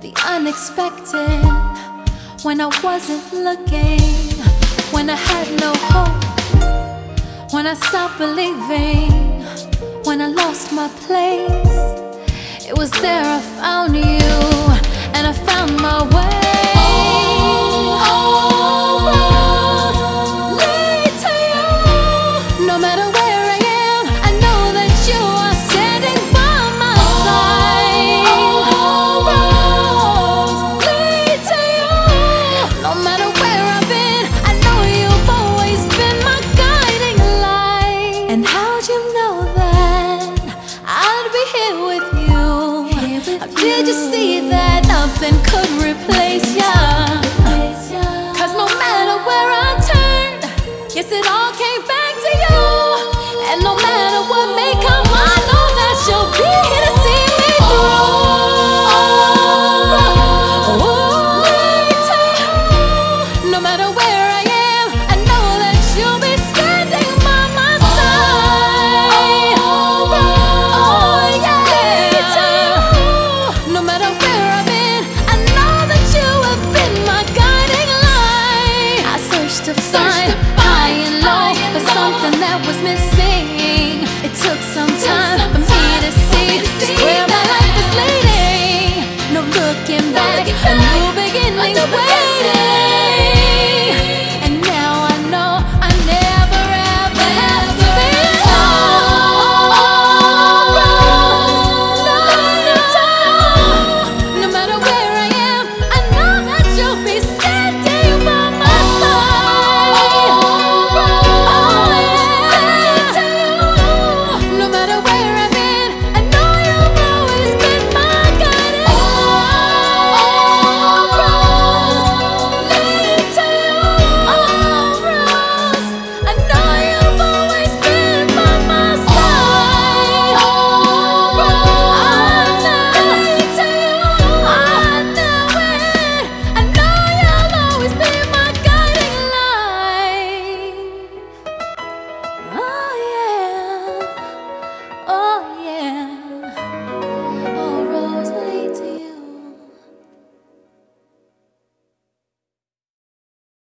the unexpected when I wasn't looking, when I had no hope, when I stopped believing, when I lost my place. It was there I found you, and I found my way. How did you see that nothing could replace? Cause no matter where I yes, it all came back to you. And no matter what